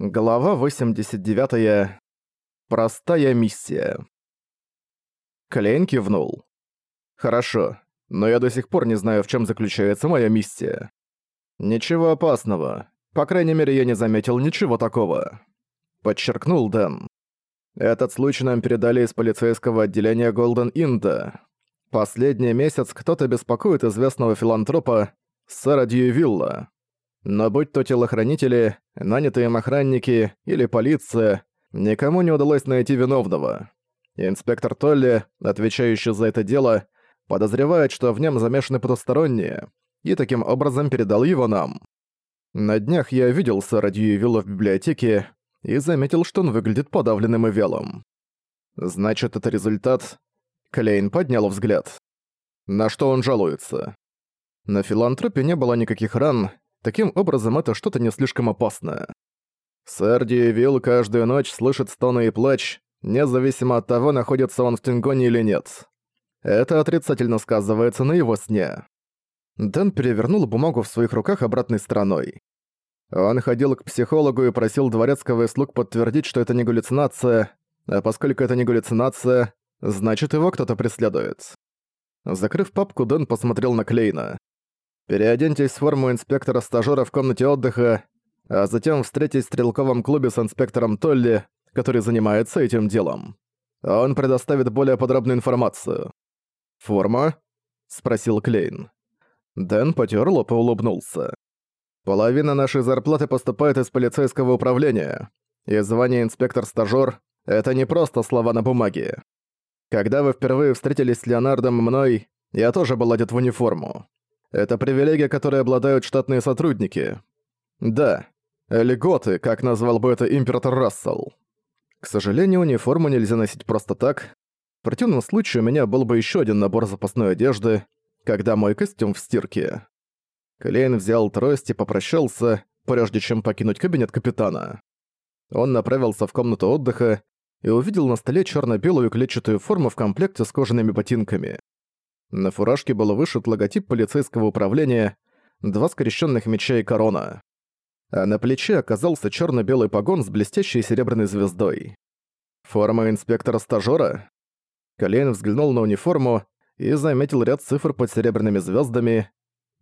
Глава 89. -я. Простая миссия. Клейн кивнул. «Хорошо, но я до сих пор не знаю, в чем заключается моя миссия. Ничего опасного. По крайней мере, я не заметил ничего такого». Подчеркнул Дэн. Этот случай нам передали из полицейского отделения Голден Инда. Последний месяц кто-то беспокоит известного филантропа Сара Дьювилла. Но будь то телохранители, нанятые им охранники или полиция, никому не удалось найти виновного. Инспектор Толли, отвечающий за это дело, подозревает, что в нем замешаны потусторонние, и таким образом передал его нам. На днях я видел сэра Дьюевилла в библиотеке и заметил, что он выглядит подавленным и вялым. Значит, это результат... Клейн поднял взгляд. На что он жалуется? На филантропе не было никаких ран, Таким образом, это что-то не слишком опасное. Сэр Диевилл каждую ночь слышит стоны и плач, независимо от того, находится он в Тингоне или нет. Это отрицательно сказывается на его сне. Дэн перевернул бумагу в своих руках обратной стороной. Он ходил к психологу и просил дворецкого и слуг подтвердить, что это не галлюцинация, а поскольку это не галлюцинация, значит его кто-то преследует. Закрыв папку, Дэн посмотрел на Клейна. Переоденьтесь в форму инспектора-стажёра в комнате отдыха, а затем встретитесь в стрелковом клубе с инспектором Толли, который занимается этим делом. Он предоставит более подробную информацию. «Форма?» — спросил Клейн. Дэн потёр лоб и улыбнулся. «Половина нашей зарплаты поступает из полицейского управления, и звание инспектор-стажёр — это не просто слова на бумаге. Когда вы впервые встретились с Леонардом мной, я тоже был одет в униформу. Это привилегия, которой обладают штатные сотрудники. Да, льготы, как назвал бы это император Рассел. К сожалению, униформу нельзя носить просто так. В противном случае у меня был бы еще один набор запасной одежды, когда мой костюм в стирке. Клейн взял трость и попрощался, прежде чем покинуть кабинет капитана. Он направился в комнату отдыха и увидел на столе черно белую клетчатую форму в комплекте с кожаными ботинками. На фуражке был вышит логотип полицейского управления, два скрещенных меча и корона. А на плече оказался черно белый погон с блестящей серебряной звездой. Форма инспектора-стажёра? Колейн взглянул на униформу и заметил ряд цифр под серебряными звездами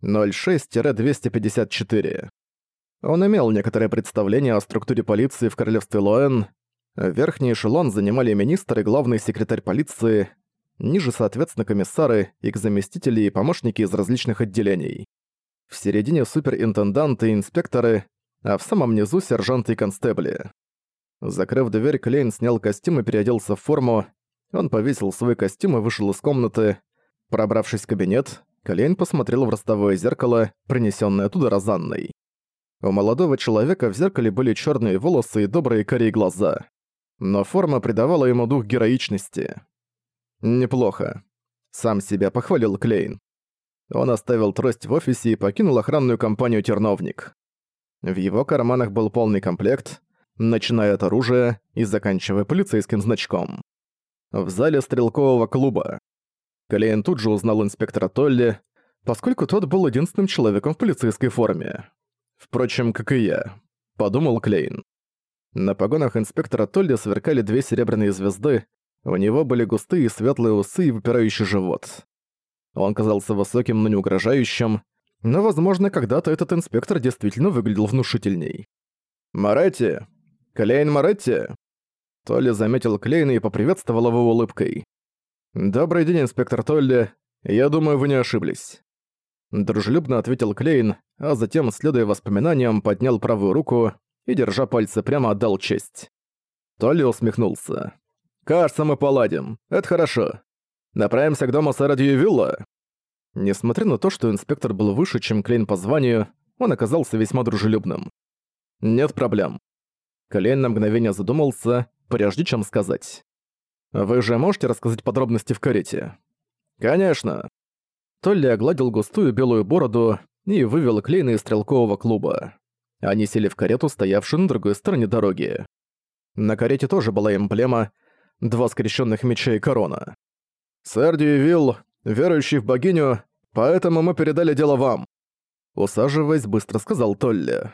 06-254. Он имел некоторое представление о структуре полиции в королевстве Лоэн. Верхний эшелон занимали министр и главный секретарь полиции, ниже, соответственно, комиссары, их заместители и помощники из различных отделений. В середине суперинтенданты и инспекторы, а в самом низу сержанты и констебли. Закрыв дверь, Клейн снял костюм и переоделся в форму. Он повесил свой костюм и вышел из комнаты. Пробравшись в кабинет, Клейн посмотрел в ростовое зеркало, принесённое оттуда Розанной. У молодого человека в зеркале были чёрные волосы и добрые карие глаза. Но форма придавала ему дух героичности. Неплохо. Сам себя похвалил Клейн. Он оставил трость в офисе и покинул охранную компанию «Терновник». В его карманах был полный комплект, начиная от оружия и заканчивая полицейским значком. В зале стрелкового клуба. Клейн тут же узнал инспектора Толли, поскольку тот был единственным человеком в полицейской форме. Впрочем, как и я, подумал Клейн. На погонах инспектора Толли сверкали две серебряные звезды, у него были густые светлые усы и выпирающий живот. Он казался высоким, но не угрожающим, но, возможно, когда-то этот инспектор действительно выглядел внушительней. «Моретти! Клейн Моретти!» Толли заметил Клейна и поприветствовал его улыбкой. «Добрый день, инспектор Толли. Я думаю, вы не ошиблись». Дружелюбно ответил Клейн, а затем, следуя воспоминаниям, поднял правую руку и, держа пальцы прямо, отдал честь. Толли усмехнулся. «Кажется, мы поладим. Это хорошо. Направимся к дому сэра Дьювилла». Несмотря на то, что инспектор был выше, чем Клейн по званию, он оказался весьма дружелюбным. «Нет проблем». Клейн на мгновение задумался, прежде чем сказать. «Вы же можете рассказать подробности в карете?» «Конечно». Толли огладил густую белую бороду и вывел Клейна из стрелкового клуба. Они сели в карету, стоявшую на другой стороне дороги. На карете тоже была эмблема два скрещенных меча и корона. «Сэр Дьювилл, верующий в богиню, поэтому мы передали дело вам», усаживаясь, быстро сказал Толли.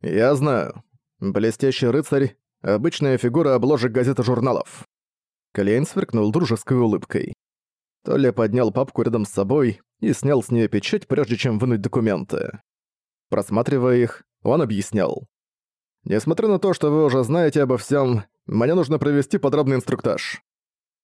«Я знаю». Блестящий рыцарь — обычная фигура обложек газет и журналов. Клейн сверкнул дружеской улыбкой. Толя поднял папку рядом с собой и снял с нее печать, прежде чем вынуть документы. Просматривая их, он объяснял. «Несмотря на то, что вы уже знаете обо всем, мне нужно провести подробный инструктаж.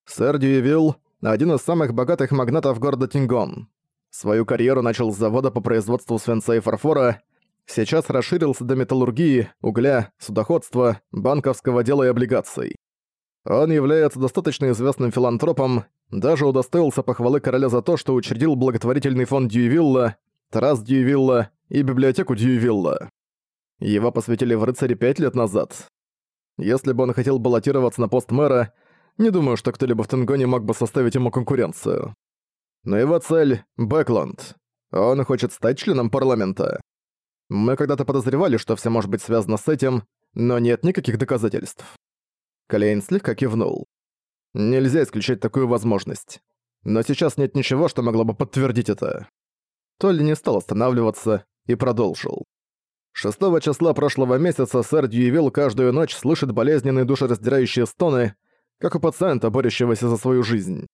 Сэр Дьюевилл — один из самых богатых магнатов города Тингон. Свою карьеру начал с завода по производству свинца и фарфора, сейчас расширился до металлургии, угля, судоходства, банковского дела и облигаций. Он является достаточно известным филантропом, даже удостоился похвалы короля за то, что учредил благотворительный фонд Дьювилла, Тарас Дьювилла и библиотеку Дьювилла. Его посвятили в рыцаре пять лет назад. Если бы он хотел баллотироваться на пост мэра, не думаю, что кто-либо в Тенгоне мог бы составить ему конкуренцию. Но его цель — Бэкланд. Он хочет стать членом парламента. Мы когда-то подозревали, что все может быть связано с этим, но нет никаких доказательств. Клейн слегка кивнул. Нельзя исключать такую возможность. Но сейчас нет ничего, что могло бы подтвердить это. Толли не стал останавливаться и продолжил. Шестого числа прошлого месяца сэр Дьюевилл каждую ночь слышит болезненные душераздирающие стоны, как у пациента, борющегося за свою жизнь.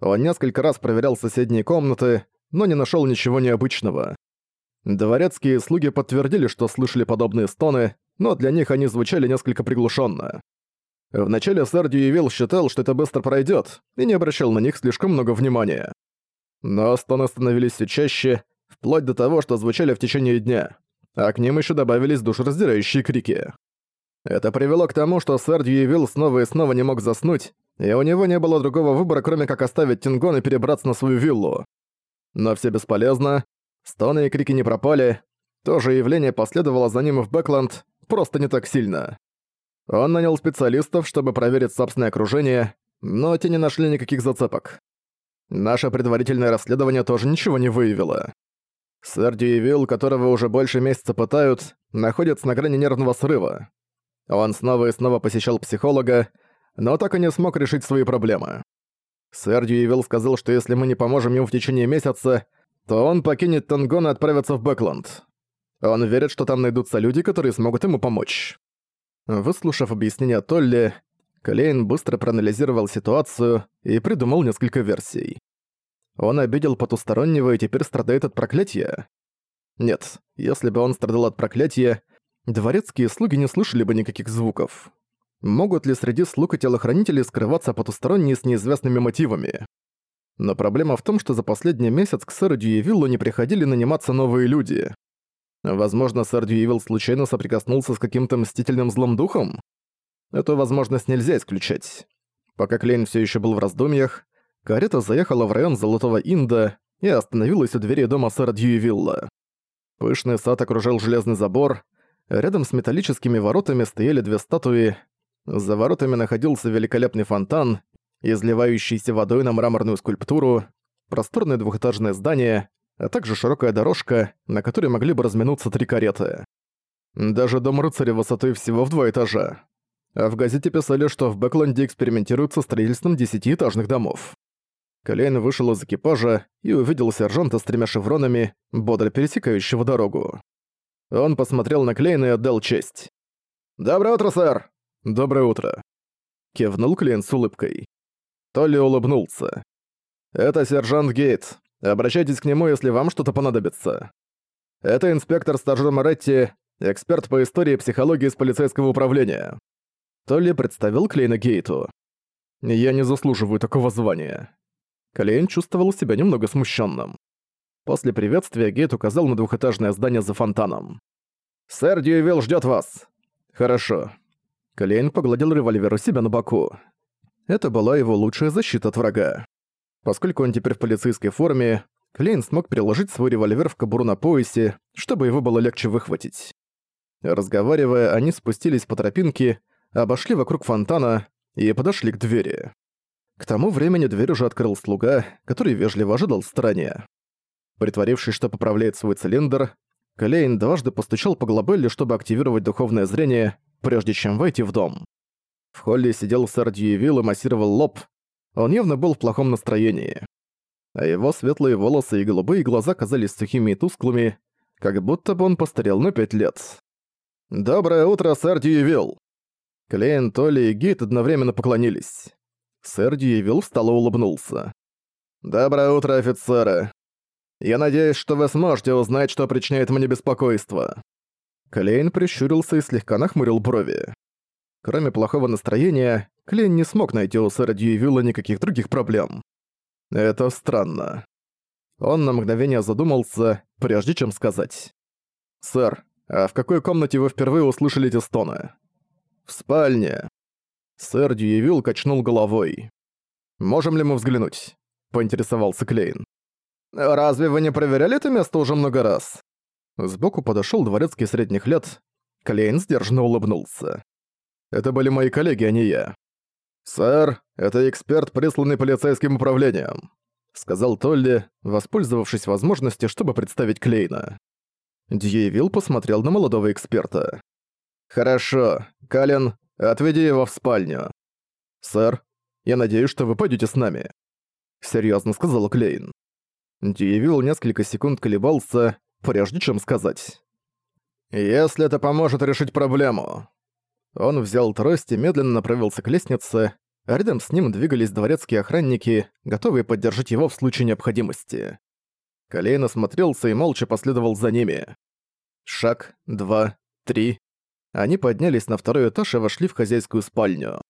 Он несколько раз проверял соседние комнаты, но не нашел ничего необычного. Дворецкие слуги подтвердили, что слышали подобные стоны, но для них они звучали несколько приглушенно. Вначале сэр Дьюевилл считал, что это быстро пройдет, и не обращал на них слишком много внимания. Но стоны становились все чаще, вплоть до того, что звучали в течение дня, а к ним еще добавились душераздирающие крики. Это привело к тому, что сэр Дьюевилл снова и снова не мог заснуть, и у него не было другого выбора, кроме как оставить Тингон и перебраться на свою виллу. Но все бесполезно, стоны и крики не пропали, то же явление последовало за ним в Бэкленд, просто не так сильно. Он нанял специалистов, чтобы проверить собственное окружение, но те не нашли никаких зацепок. Наше предварительное расследование тоже ничего не выявило. Сэр Дьюевилл, которого уже больше месяца пытают, находится на грани нервного срыва. Он снова и снова посещал психолога, но так и не смог решить свои проблемы. Сэр Дьюевилл сказал, что если мы не поможем ему в течение месяца, то он покинет Тангон и отправится в Бэкленд. Он верит, что там найдутся люди, которые смогут ему помочь. Выслушав объяснение Толли, Клейн быстро проанализировал ситуацию и придумал несколько версий. Он обидел потустороннего и теперь страдает от проклятия? Нет, если бы он страдал от проклятия, дворецкие слуги не слышали бы никаких звуков. Могут ли среди слуг и телохранителей скрываться потусторонние с неизвестными мотивами? Но проблема в том, что за последний месяц к сэру Дьюевиллу не приходили наниматься новые люди. Возможно, сэр Дьюевилл случайно соприкоснулся с каким-то мстительным злым духом? Эту возможность нельзя исключать. Пока Клейн все еще был в раздумьях, карета заехала в район Золотого Инда и остановилась у двери дома сэра Дьюевилла. Пышный сад окружал железный забор, рядом с металлическими воротами стояли две статуи, за воротами находился великолепный фонтан, изливающийся водой на мраморную скульптуру, просторное двухэтажное здание, а также широкая дорожка, на которой могли бы разминуться три кареты. Даже дом рыцаря высотой всего в два этажа. А в газете писали, что в Бэкленде экспериментируют со строительством десятиэтажных домов. Колейн вышел из экипажа и увидел сержанта с тремя шевронами, бодро пересекающего дорогу. Он посмотрел на Клейна и отдал честь. «Доброе утро, сэр!» «Доброе утро!» Кивнул Клейн с улыбкой. Толли улыбнулся. «Это сержант Гейт. Обращайтесь к нему, если вам что-то понадобится. Это инспектор стажер Моретти, эксперт по истории и психологии из полицейского управления». Толли представил Клейна Гейту. «Я не заслуживаю такого звания». Клейн чувствовал себя немного смущенным. После приветствия Гейт указал на двухэтажное здание за фонтаном. «Сэр Дьювилл ждет вас!» «Хорошо». Клейн погладил револьвер у себя на боку. Это была его лучшая защита от врага. Поскольку он теперь в полицейской форме, Клейн смог переложить свой револьвер в кобуру на поясе, чтобы его было легче выхватить. Разговаривая, они спустились по тропинке, обошли вокруг фонтана и подошли к двери. К тому времени дверь уже открыл слуга, который вежливо ожидал в стороне. Притворившись, что поправляет свой цилиндр, Клейн дважды постучал по глобелле, чтобы активировать духовное зрение, прежде чем войти в дом. В холле сидел сэр Дьюевилл и массировал лоб, он явно был в плохом настроении. А его светлые волосы и голубые глаза казались сухими и тусклыми, как будто бы он постарел на пять лет. «Доброе утро, сэр Дьюевилл!» Клейн, Толли и Гейт одновременно поклонились. Сэр Дьюевилл встал и улыбнулся. «Доброе утро, офицеры. Я надеюсь, что вы сможете узнать, что причиняет мне беспокойство». Клейн прищурился и слегка нахмурил брови. Кроме плохого настроения, Клейн не смог найти у сэра Дьюевилла никаких других проблем. Это странно. Он на мгновение задумался, прежде чем сказать. «Сэр, а в какой комнате вы впервые услышали эти стоны?» «В спальне». Сэр Дьюевилл качнул головой. «Можем ли мы взглянуть?» — поинтересовался Клейн. «Разве вы не проверяли это место уже много раз?» Сбоку подошёл дворецкий средних лет. Клейн сдержанно улыбнулся. «Это были мои коллеги, а не я». «Сэр, это эксперт, присланный полицейским управлением. — сказал Толли, воспользовавшись возможностью, чтобы представить Клейна. Дьявил посмотрел на молодого эксперта. «Хорошо. Кален, отведи его в спальню». «Сэр, я надеюсь, что вы пойдете с нами», — серьезно сказал Клейн. Дьявил несколько секунд колебался, прежде чем сказать. «Если это поможет решить проблему». Он взял трость и медленно направился к лестнице, рядом с ним двигались дворецкие охранники, готовые поддержать его в случае необходимости. Колейн осмотрелся и молча последовал за ними. Шаг, два, три. Они поднялись на второй этаж и вошли в хозяйскую спальню.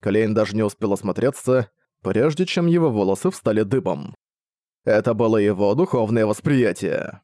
Колейн даже не успел осмотреться, прежде чем его волосы встали дыбом. Это было его духовное восприятие.